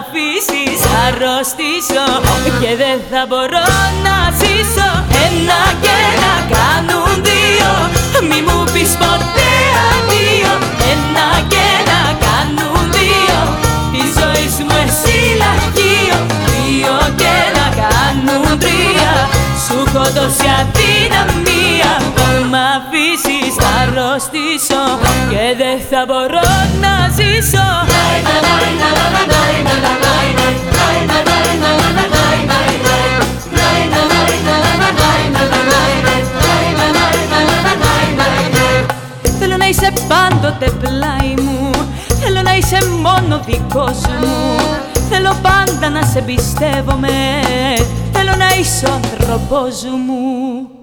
αφήσεις αρρωστήσω Και δεν θα μπορώ να ζήσω. Ένα και να κάνουν δύο Μη μου πεις ποτέ αρρωστήσω Και δεν θα μπορώ να ζήσω. Θέλω να είσαι πάντοτε πλάι μου. Θέλω να είσαι μόνο δικός μου. Θέλω πάντα να σε πιστεύομαι. Θέλω να είσαι ο άνθρωπος μου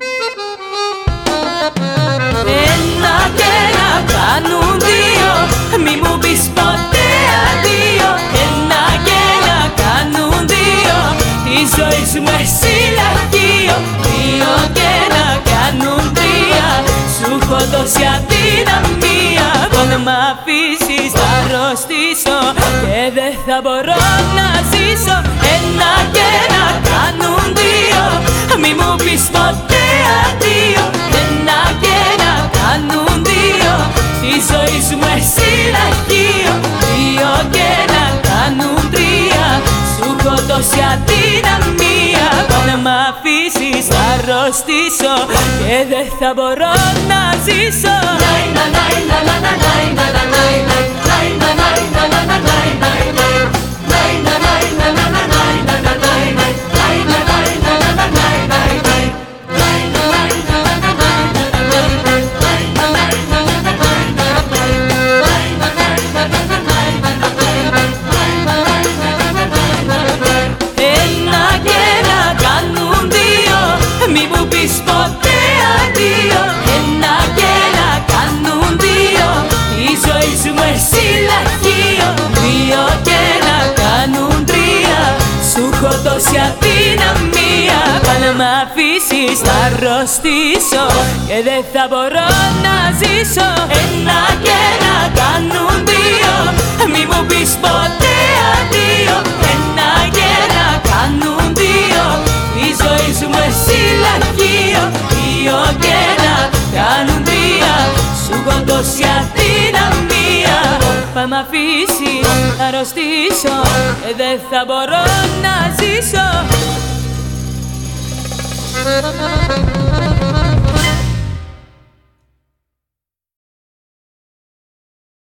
Ένα και να κάνουν δύο. Μη μου πεις ποτέ αδείο Ένα και να κάνουν δύο. Τη ζωή μου εσύ λαχείο Δύο και να κάνουν τρία. Σου έχω δώσει αδυναμία. Τον μ' αφήσεις θα αρρωστήσω. Και δεν θα μπορώ να ζήσω. Ένα και να Τη ζωή μου εσύ λαχείο Δύο και να κάνουν τρία Σου έχω τόση αδυναμία Να μ' αφήσεις θα αρρωστήσω Και δεν θα μπορώ να ζήσω τόση μ' αφήσεις θα αρρωστήσω Και δεν θα μπορώ να ζήσω. Ένα και να κάνουν δύο Μη μου πεις ποτέ αδείο Ένα και να κάνουν δύο Η ζωή σου με εσύ λαχείο Δύο και να κάνουν τρία Σου έχω τόση αδυναμία. Θα μ' αφήσεις θα αρρωστήσω Και δεν θα μπορώ να ζήσω Música